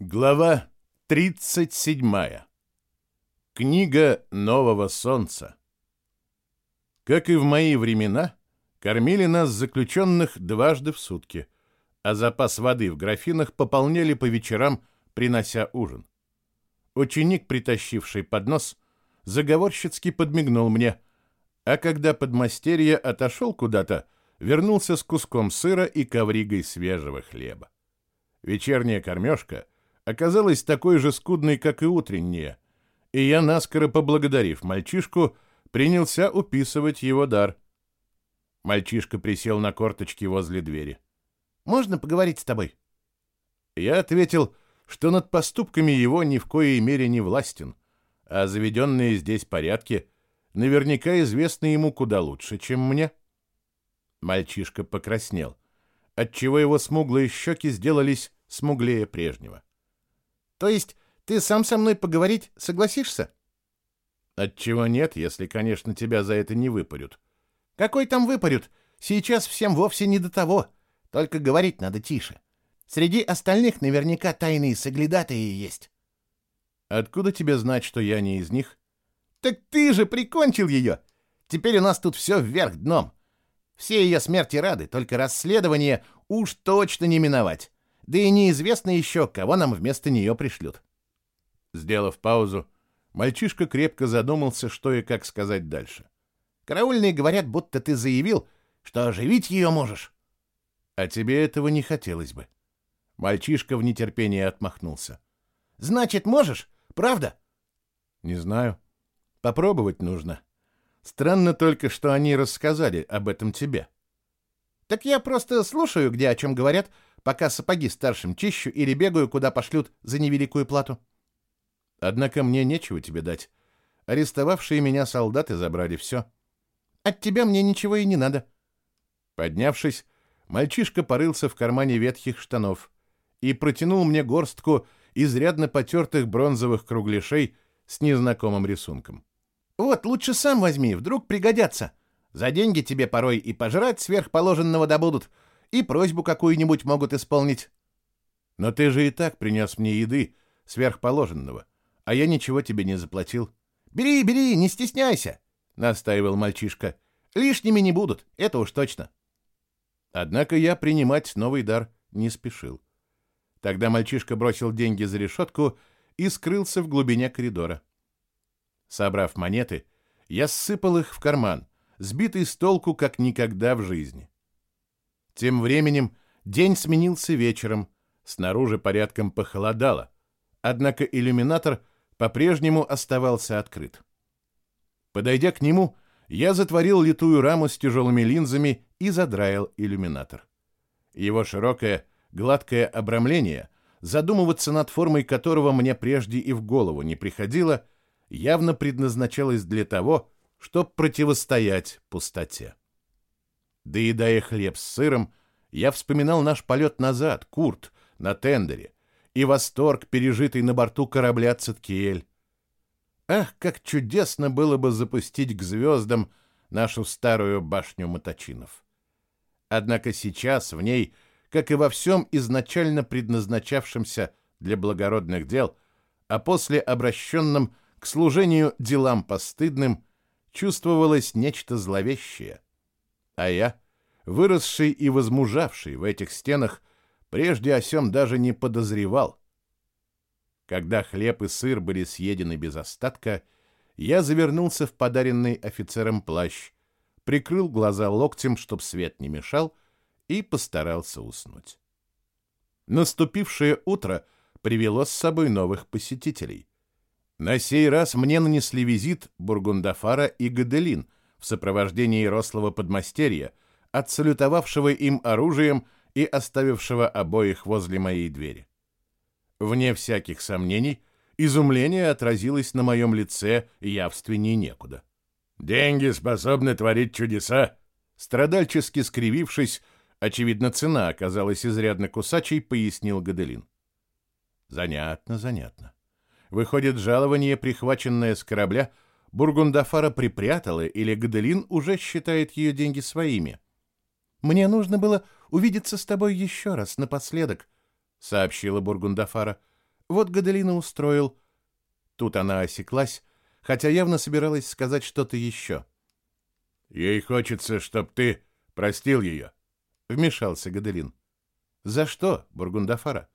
Глава 37. Книга Нового Солнца. Как и в мои времена, кормили нас заключенных дважды в сутки, а запас воды в графинах пополняли по вечерам, принося ужин. Ученик, притащивший поднос, заговорщицки подмигнул мне, а когда подмастерье отошел куда-то, вернулся с куском сыра и ковригой свежего хлеба. Вечерняя кормежка — оказалась такой же скудной, как и утренняя, и я, наскоро поблагодарив мальчишку, принялся уписывать его дар. Мальчишка присел на корточки возле двери. «Можно поговорить с тобой?» Я ответил, что над поступками его ни в коей мере не властен, а заведенные здесь порядки наверняка известны ему куда лучше, чем мне. Мальчишка покраснел, отчего его смуглые щеки сделались смуглее прежнего. То есть ты сам со мной поговорить согласишься? Отчего нет, если, конечно, тебя за это не выпарют. Какой там выпарют? Сейчас всем вовсе не до того. Только говорить надо тише. Среди остальных наверняка тайные соглядатые есть. Откуда тебе знать, что я не из них? Так ты же прикончил ее. Теперь у нас тут все вверх дном. Все ее смерти рады, только расследование уж точно не миновать. Да и неизвестно еще, кого нам вместо нее пришлют. Сделав паузу, мальчишка крепко задумался, что и как сказать дальше. Караульные говорят, будто ты заявил, что оживить ее можешь. А тебе этого не хотелось бы. Мальчишка в нетерпении отмахнулся. Значит, можешь? Правда? Не знаю. Попробовать нужно. Странно только, что они рассказали об этом тебе. Так я просто слушаю, где о чем говорят, пока сапоги старшим чищу или бегаю, куда пошлют за невеликую плату. Однако мне нечего тебе дать. Арестовавшие меня солдаты забрали все. От тебя мне ничего и не надо. Поднявшись, мальчишка порылся в кармане ветхих штанов и протянул мне горстку изрядно потертых бронзовых кругляшей с незнакомым рисунком. «Вот, лучше сам возьми, вдруг пригодятся. За деньги тебе порой и пожрать сверхположенного добудут, и просьбу какую-нибудь могут исполнить. Но ты же и так принес мне еды, сверхположенного, а я ничего тебе не заплатил. Бери, бери, не стесняйся, настаивал мальчишка. Лишними не будут, это уж точно. Однако я принимать новый дар не спешил. Тогда мальчишка бросил деньги за решетку и скрылся в глубине коридора. Собрав монеты, я ссыпал их в карман, сбитый с толку как никогда в жизни. Тем временем день сменился вечером, снаружи порядком похолодало, однако иллюминатор по-прежнему оставался открыт. Подойдя к нему, я затворил литую раму с тяжелыми линзами и задраил иллюминатор. Его широкое, гладкое обрамление, задумываться над формой которого мне прежде и в голову не приходило, явно предназначалось для того, чтобы противостоять пустоте. Доедая хлеб с сыром, я вспоминал наш полет назад, Курт, на тендере, и восторг, пережитый на борту корабля Циткиэль. Ах, как чудесно было бы запустить к звездам нашу старую башню Моточинов. Однако сейчас в ней, как и во всем изначально предназначавшемся для благородных дел, а после обращенном к служению делам постыдным, чувствовалось нечто зловещее, а я, выросший и возмужавший в этих стенах, прежде о сем даже не подозревал. Когда хлеб и сыр были съедены без остатка, я завернулся в подаренный офицером плащ, прикрыл глаза локтем, чтоб свет не мешал, и постарался уснуть. Наступившее утро привело с собой новых посетителей. На сей раз мне нанесли визит Бургундафара и Гаделин — в сопровождении рослого подмастерья, отсалютовавшего им оружием и оставившего обоих возле моей двери. Вне всяких сомнений, изумление отразилось на моем лице явственнее некуда. «Деньги способны творить чудеса!» Страдальчески скривившись, очевидно, цена оказалась изрядно кусачей, пояснил Гаделин. «Занятно, занятно. Выходит, жалование, прихваченное с корабля, — Бургундафара припрятала, или Гаделин уже считает ее деньги своими. «Мне нужно было увидеться с тобой еще раз, напоследок», — сообщила Бургундафара. Вот Гаделина устроил. Тут она осеклась, хотя явно собиралась сказать что-то еще. Ей хочется, чтоб ты простил ее, вмешался Гаделин. За что, Бургундафара?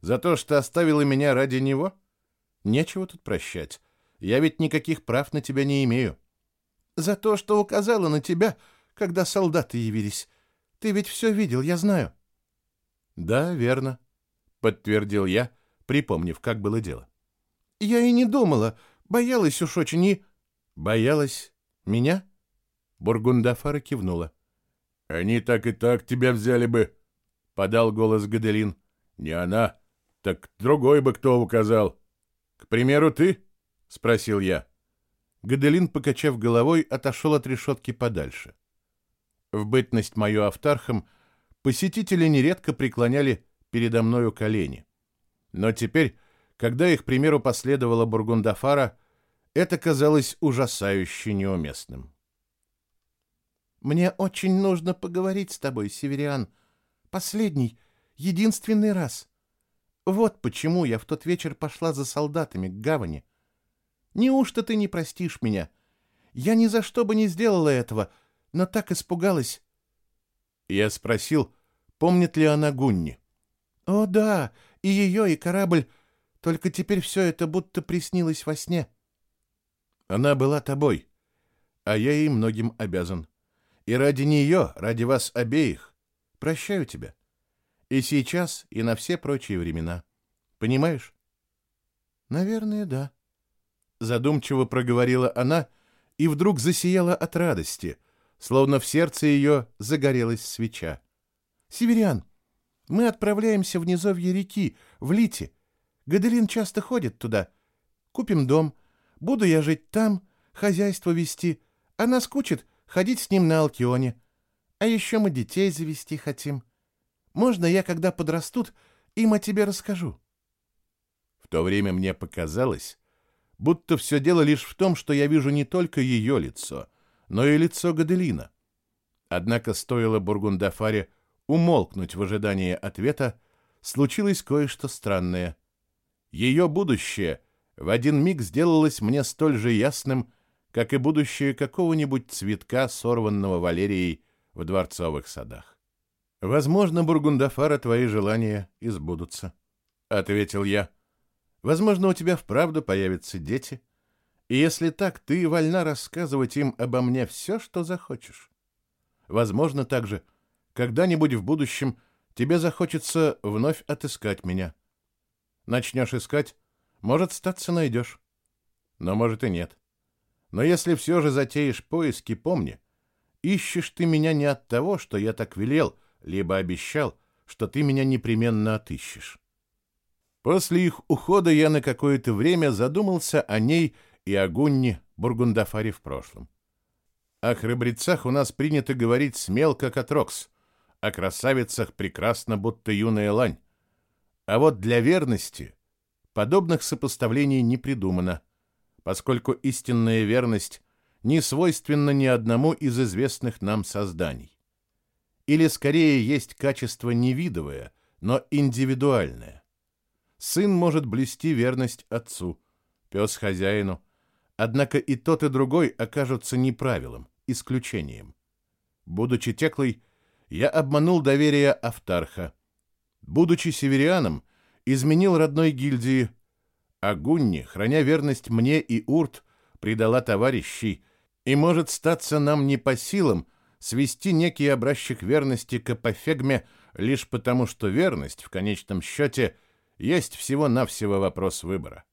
За то, что оставила меня ради него? Нечего тут прощать. Я ведь никаких прав на тебя не имею. За то, что указала на тебя, когда солдаты явились. Ты ведь все видел, я знаю. Да, верно, подтвердил я, припомнив, как было дело. Я и не думала, боялась уж очень и... Боялась меня? Бургундафара кивнула. Они так и так тебя взяли бы, подал голос Гаделин. Не она, так другой бы кто указал. К примеру, ты? спросил я. Гаделин, покачав головой, отошел от решетки подальше. В бытность мою автархом посетители нередко преклоняли передо мною колени. Но теперь, когда их примеру последовала Бургундафара, это казалось ужасающе неуместным. «Мне очень нужно поговорить с тобой, Севериан. Последний, единственный раз. Вот почему я в тот вечер пошла за солдатами к гавани. Неужто ты не простишь меня? Я ни за что бы не сделала этого, но так испугалась. Я спросил, помнит ли она Гунни. О, да, и ее, и корабль. Только теперь все это будто приснилось во сне. Она была тобой, а я ей многим обязан. И ради нее, ради вас обеих, прощаю тебя. И сейчас, и на все прочие времена. Понимаешь? Наверное, да задумчиво проговорила она и вдруг засияла от радости, словно в сердце ее загорелась свеча. «Северян, мы отправляемся в низовье реки, в Лите. Гаделин часто ходит туда. Купим дом. Буду я жить там, хозяйство вести. Она скучит ходить с ним на Алкионе. А еще мы детей завести хотим. Можно я, когда подрастут, им о тебе расскажу?» В то время мне показалось, будто все дело лишь в том, что я вижу не только ее лицо, но и лицо Гаделина. Однако стоило Бургундафаре умолкнуть в ожидании ответа, случилось кое-что странное. Ее будущее в один миг сделалось мне столь же ясным, как и будущее какого-нибудь цветка, сорванного Валерией в дворцовых садах. «Возможно, Бургундафара, твои желания избудутся», — ответил я. — Возможно, у тебя вправду появятся дети. И если так, ты вольна рассказывать им обо мне все, что захочешь. Возможно, также, когда-нибудь в будущем тебе захочется вновь отыскать меня. Начнешь искать, может, статься найдешь. Но может и нет. Но если все же затеешь поиски, помни, ищешь ты меня не от того, что я так велел, либо обещал, что ты меня непременно отыщешь. После их ухода я на какое-то время задумался о ней и о Гунне Бургундафаре в прошлом. О храбрецах у нас принято говорить смел, как отрокс, о красавицах прекрасно, будто юная лань. А вот для верности подобных сопоставлений не придумано, поскольку истинная верность не свойственна ни одному из известных нам созданий. Или скорее есть качество невидовое, но индивидуальное. Сын может блюсти верность отцу, пес хозяину. Однако и тот, и другой окажутся не правилом, исключением. Будучи теклой, я обманул доверие Автарха. Будучи северианом, изменил родной гильдии, а Гунни, храня верность мне и Урт, предала товарищей, и может статься нам не по силам свести некий образчик верности к апофегме лишь потому, что верность, в конечном счете, — есть всего-навсего вопрос выбора.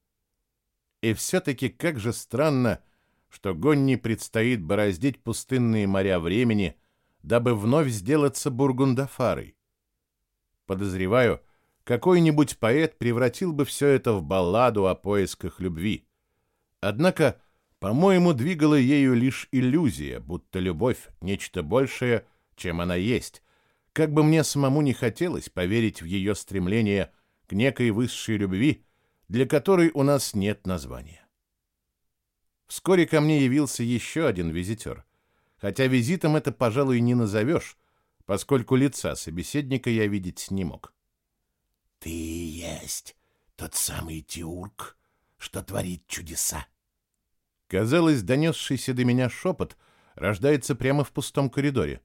И все-таки как же странно, что Гонни предстоит бороздить пустынные моря времени, дабы вновь сделаться бургундафарой. Подозреваю, какой-нибудь поэт превратил бы все это в балладу о поисках любви. Однако, по-моему, двигала ею лишь иллюзия, будто любовь — нечто большее, чем она есть, как бы мне самому не хотелось поверить в ее стремление к некой высшей любви, для которой у нас нет названия. Вскоре ко мне явился еще один визитер, хотя визитом это, пожалуй, не назовешь, поскольку лица собеседника я видеть не мог. «Ты есть Тот самый Тиурк, что творит чудеса. Казалось, донесшийся до меня шепот рождается прямо в пустом коридоре.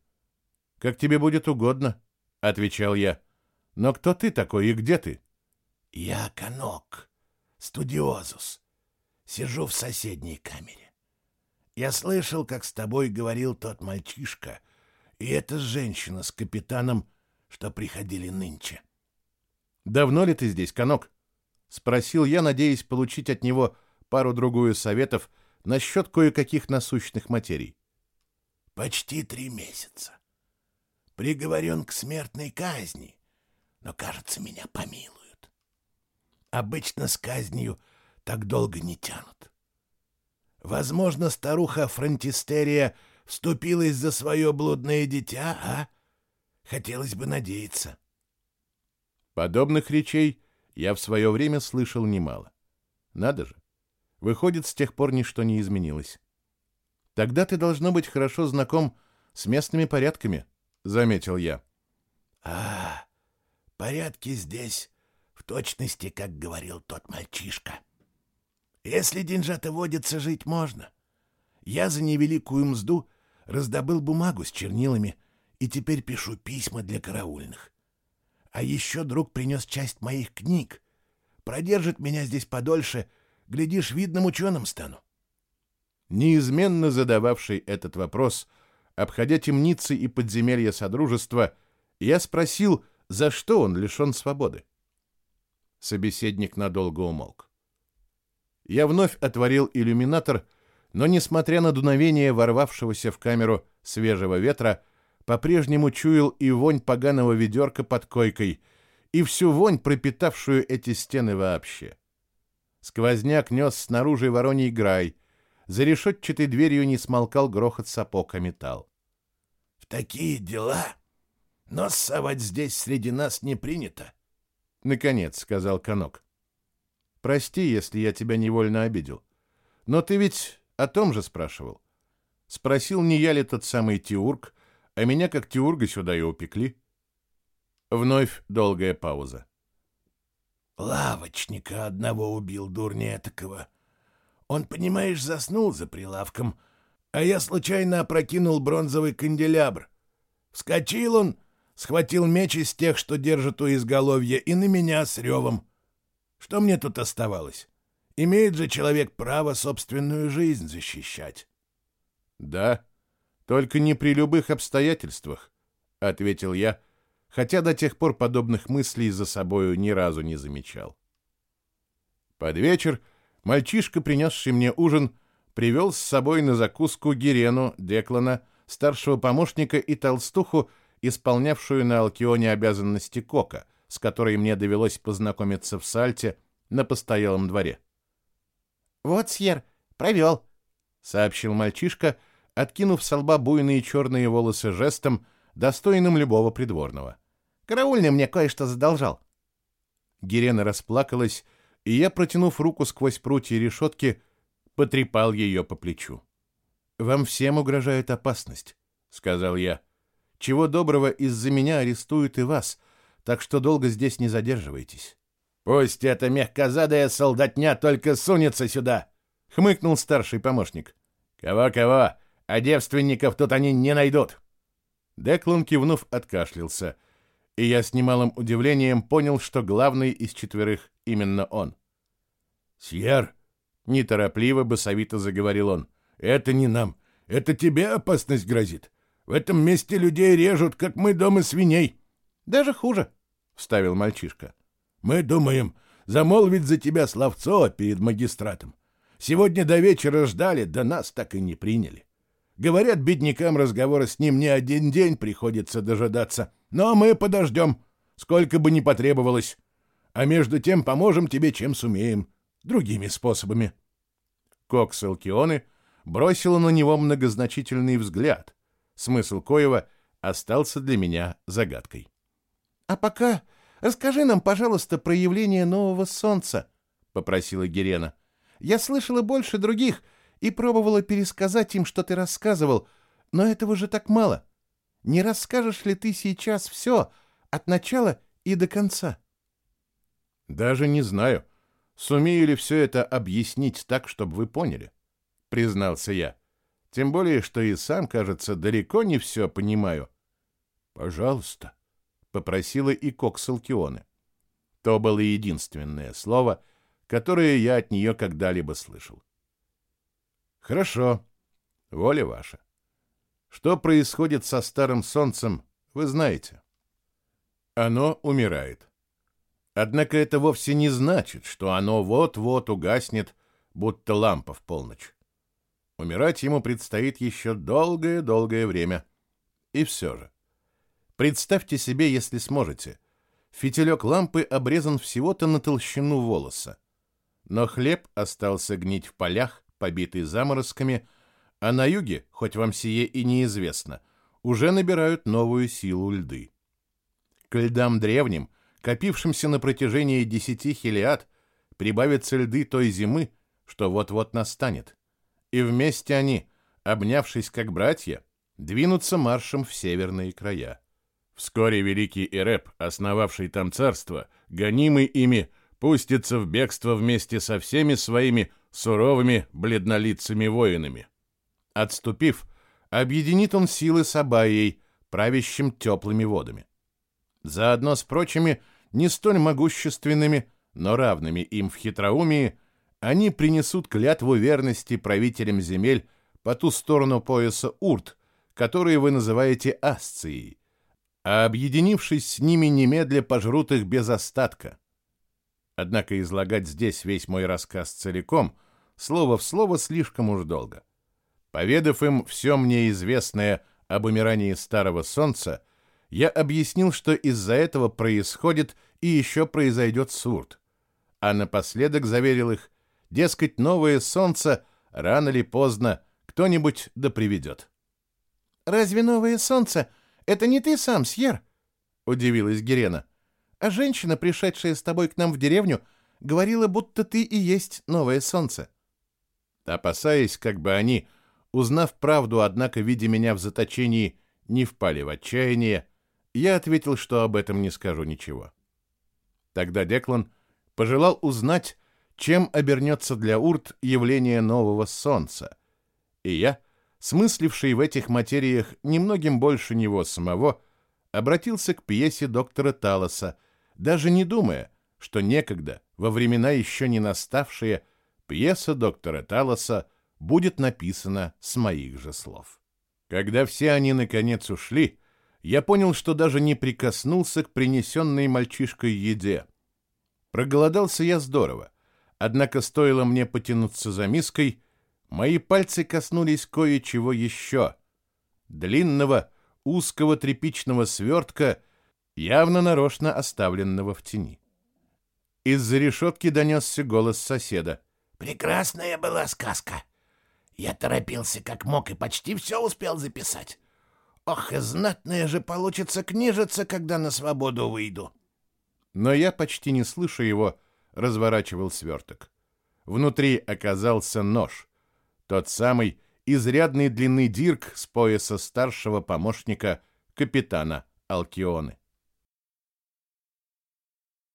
«Как тебе будет угодно», — отвечал я. «Но кто ты такой и где ты?» «Я Канок, студиозус. Сижу в соседней камере. Я слышал, как с тобой говорил тот мальчишка и эта женщина с капитаном, что приходили нынче». «Давно ли ты здесь, Канок?» — спросил я, надеясь получить от него пару-другую советов насчет кое-каких насущных материй. «Почти три месяца. Приговорен к смертной казни, но, кажется, меня помилуют. Обычно с казнью так долго не тянут. Возможно, старуха Фронтистерия вступилась за свое блудное дитя, а? Хотелось бы надеяться». Подобных речей я в свое время слышал немало. Надо же. Выходит, с тех пор ничто не изменилось. Тогда ты должно быть хорошо знаком с местными порядками, заметил я. А, порядки здесь в точности, как говорил тот мальчишка. Если деньжата водятся, жить можно. Я за невеликую мзду раздобыл бумагу с чернилами и теперь пишу письма для караульных. А еще друг принес часть моих книг. Продержит меня здесь подольше, глядишь, видным ученым стану. Неизменно задававший этот вопрос, обходя темницы и подземелья Содружества, я спросил, за что он лишен свободы. Собеседник надолго умолк. Я вновь отворил иллюминатор, но, несмотря на дуновение ворвавшегося в камеру свежего ветра, по-прежнему чуял и вонь поганого ведерка под койкой, и всю вонь, пропитавшую эти стены вообще. Сквозняк нес снаружи вороний грай, за решетчатой дверью не смолкал грохот сапог о металл. — В такие дела нос совать здесь среди нас не принято. — Наконец, — сказал Конок. — Прости, если я тебя невольно обидел. Но ты ведь о том же спрашивал. Спросил, не я ли тот самый Тиурк, а меня как Тиурга сюда и упекли. Вновь долгая пауза. Лавочника одного убил, дурня этакого. Он, понимаешь, заснул за прилавком, а я случайно опрокинул бронзовый канделябр. Вскочил он, схватил меч из тех, что держат у изголовья, и на меня с ревом. Что мне тут оставалось? Имеет же человек право собственную жизнь защищать. — Да, только не при любых обстоятельствах, ответил я, хотя до тех пор подобных мыслей за собою ни разу не замечал. Под вечер мальчишка, принесший мне ужин, привел с собой на закуску Гирену, Деклана, старшего помощника и толстуху, исполнявшую на Алкионе обязанности кока, с которой мне довелось познакомиться в Сальте на постоялом дворе. «Вот, Сьер, провел», — сообщил мальчишка, — откинув с лба буйные черные волосы жестом, достойным любого придворного. «Караульный мне кое-что задолжал». Гирена расплакалась, и я, протянув руку сквозь прутья решетки, потрепал ее по плечу. «Вам всем угрожает опасность», — сказал я. «Чего доброго из-за меня арестуют и вас, так что долго здесь не задерживайтесь». «Пусть эта мягкозадая солдатня только сунется сюда!» — хмыкнул старший помощник. «Кого-кого? а девственников тут они не найдут. Деклан, кивнув, откашлялся, и я с немалым удивлением понял, что главный из четверых именно он. «Сьер!» — неторопливо, басовито заговорил он. «Это не нам. Это тебе опасность грозит. В этом месте людей режут, как мы дома свиней». «Даже хуже», — вставил мальчишка. «Мы думаем замолвить за тебя словцо перед магистратом. Сегодня до вечера ждали, да нас так и не приняли. Говорят, беднякам разговора с ним не один день приходится дожидаться. Но мы подождем, сколько бы ни потребовалось. А между тем поможем тебе, чем сумеем, другими способами. Кокс Алкионы бросила на него многозначительный взгляд, смысл коего остался для меня загадкой. — А пока расскажи нам, пожалуйста, про явление нового солнца, — попросила Герена. — Я слышала больше других — и пробовала пересказать им, что ты рассказывал, но этого же так мало. Не расскажешь ли ты сейчас все, от начала и до конца?» Даже не знаю, сумею ли все это объяснить так, чтобы вы поняли, признался я. Тем более, что и сам, кажется, далеко не все понимаю. Пожалуйста, попросила и Коксалкионе. То было единственное слово, которое я от нее когда-либо слышал. Хорошо, воля ваша. Что происходит со старым солнцем, вы знаете. Оно умирает. Однако это вовсе не значит, что оно вот-вот угаснет, будто лампа в полночь. Умирать ему предстоит еще долгое-долгое время. И все же. Представьте себе, если сможете. Фитилек лампы обрезан всего-то на толщину волоса. Но хлеб остался гнить в полях, побитый заморозками, а на юге, хоть вам сие и неизвестно, уже набирают новую силу льды. К льдам древним, копившимся на протяжении десяти хилиад, прибавятся льды той зимы, что вот-вот настанет и вместе они, обнявшись как братья, двинутся маршем в северные края. Вскоре великий Эреп, основавший там царство, гонимый ими, пустится в бегство вместе со всеми своими суровыми бледнолицами воинами. Отступив, объединит он силы с Абайей, правящим теплыми водами. Заодно с прочими, не столь могущественными, но равными им в хитроумии, они принесут клятву верности правителям земель по ту сторону пояса Урт, которые вы называете Асцией, а объединившись с ними немедля пожрут их без остатка. Однако излагать здесь весь мой рассказ целиком, слово в слово, слишком уж долго. Поведав им все мне известное об умирании Старого Солнца, я объяснил, что из-за этого происходит и еще произойдет Сурт, а напоследок заверил их, Дескать, новое солнце рано или поздно кто-нибудь да приведет. «Разве новое солнце — это не ты сам, Сьер?» — удивилась Герена. «А женщина, пришедшая с тобой к нам в деревню, говорила, будто ты и есть новое солнце». Опасаясь, как бы они, узнав правду, однако, видя меня в заточении, не впали в отчаяние, я ответил, что об этом не скажу ничего. Тогда Деклан пожелал узнать, чем обернется для Урт явление нового солнца. И я, смысливший в этих материях немногим больше него самого, обратился к пьесе доктора Талоса, даже не думая, что некогда, во времена еще не наставшие, пьеса доктора Талоса будет написана с моих же слов. Когда все они наконец ушли, я понял, что даже не прикоснулся к принесенной мальчишкой еде. Проголодался я здорово, Однако стоило мне потянуться за миской, мои пальцы коснулись кое-чего еще. Длинного, узкого тряпичного свертка, явно нарочно оставленного в тени. Из-за решетки донесся голос соседа. «Прекрасная была сказка. Я торопился как мог и почти все успел записать. Ох, и знатная же получится книжица, когда на свободу выйду». Но я, почти не слыша его, разворачивал сверток. Внутри оказался нож. Тот самый изрядной длины дирк с пояса старшего помощника капитана Алкионы.